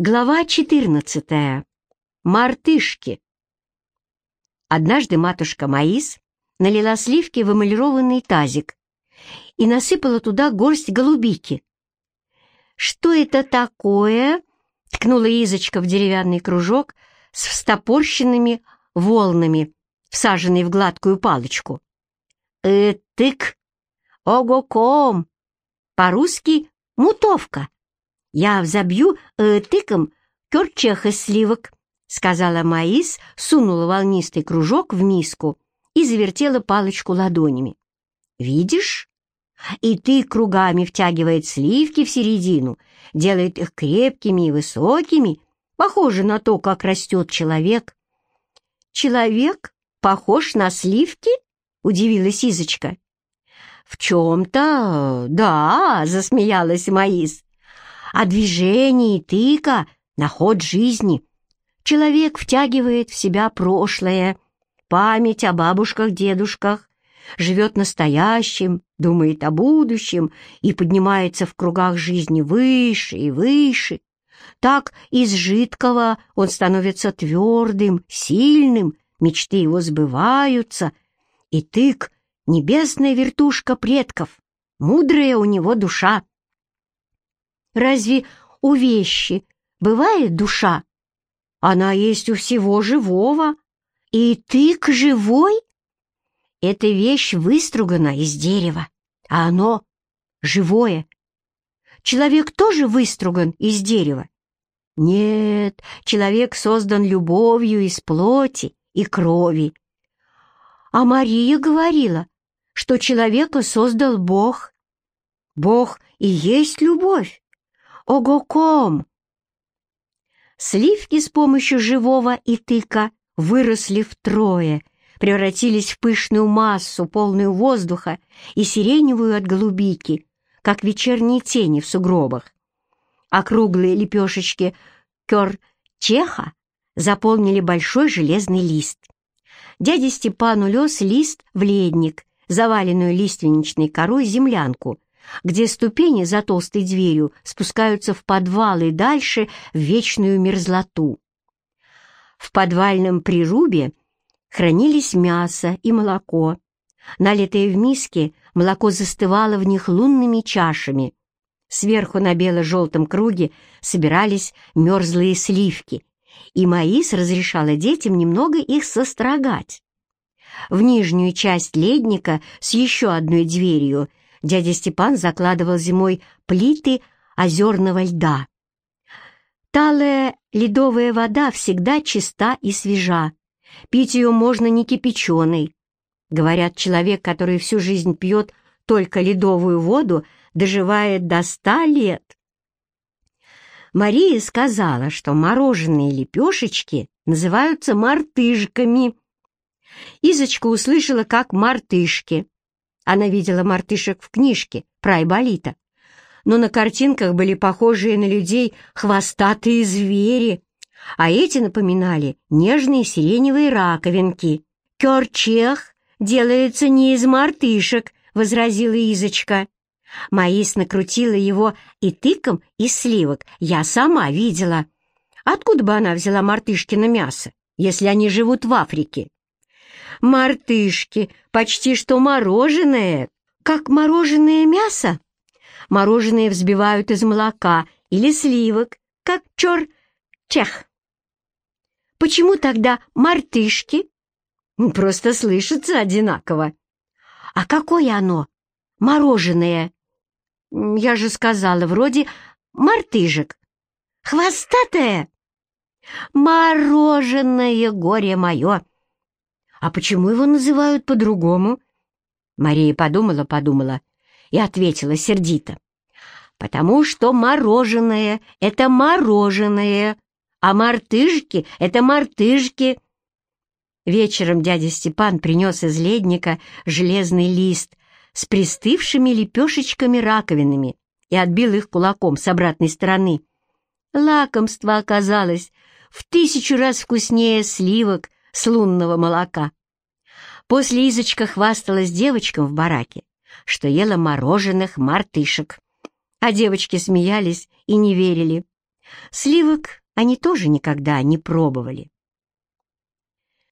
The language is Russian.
Глава 14. Мартышки. Однажды матушка Маис налила сливки в эмалированный тазик и насыпала туда горсть голубики. «Что это такое?» — ткнула Изочка в деревянный кружок с встопорщенными волнами, всаженный в гладкую палочку. «Э-тык! Ого-ком! По-русски мутовка!» «Я взобью э, тыком керчех из сливок», — сказала Маис, сунула волнистый кружок в миску и завертела палочку ладонями. «Видишь? И ты кругами втягивает сливки в середину, делает их крепкими и высокими, похоже на то, как растет человек». «Человек похож на сливки?» — удивилась Изочка. «В чем-то, да», — засмеялась Маис о движении тыка на ход жизни. Человек втягивает в себя прошлое, память о бабушках-дедушках, живет настоящим, думает о будущем и поднимается в кругах жизни выше и выше. Так из жидкого он становится твердым, сильным, мечты его сбываются, и тык — небесная вертушка предков, мудрая у него душа. Разве у вещи бывает душа? Она есть у всего живого. И тык живой? Эта вещь выстругана из дерева, а оно живое. Человек тоже выструган из дерева? Нет, человек создан любовью из плоти и крови. А Мария говорила, что человека создал Бог. Бог и есть любовь. Ого-ком! Сливки с помощью живого и тыка выросли втрое, превратились в пышную массу, полную воздуха и сиреневую от голубики, как вечерние тени в сугробах. Округлые лепешечки кер-чеха заполнили большой железный лист. Дядя Степан улез лист в ледник, заваленную лиственничной корой землянку, где ступени за толстой дверью спускаются в подвал и дальше в вечную мерзлоту. В подвальном прирубе хранились мясо и молоко. Налитое в миске, молоко застывало в них лунными чашами. Сверху на бело-желтом круге собирались мерзлые сливки, и Маис разрешала детям немного их сострогать. В нижнюю часть ледника с еще одной дверью дядя Степан закладывал зимой плиты озерного льда. Талая ледовая вода всегда чиста и свежа. Пить ее можно не кипяченой. Говорят, человек, который всю жизнь пьет только ледовую воду, доживает до ста лет. Мария сказала, что мороженые лепешечки называются мартышками. Изочка услышала, как мартышки. Она видела мартышек в книжке про Айболита, но на картинках были похожие на людей хвостатые звери, а эти напоминали нежные сиреневые раковинки. «Кёрчех делается не из мартышек», — возразила Изочка. Маис накрутила его и тыком из сливок. Я сама видела. Откуда бы она взяла мартышкино мясо, если они живут в Африке? Мартышки, почти что мороженое, как мороженое мясо. Мороженое взбивают из молока или сливок, как чор-чех. Почему тогда мартышки? Просто слышится одинаково. А какое оно? Мороженое. Я же сказала, вроде мартыжек. Хвостатое. Мороженое горе мое. А почему его называют по-другому? Мария подумала-подумала и ответила сердито. «Потому что мороженое — это мороженое, а мартышки — это мартышки». Вечером дядя Степан принес из ледника железный лист с пристывшими лепешечками-раковинами и отбил их кулаком с обратной стороны. Лакомство оказалось в тысячу раз вкуснее сливок, с лунного молока. После Изочка хвасталась девочкам в бараке, что ела мороженых мартышек. А девочки смеялись и не верили. Сливок они тоже никогда не пробовали.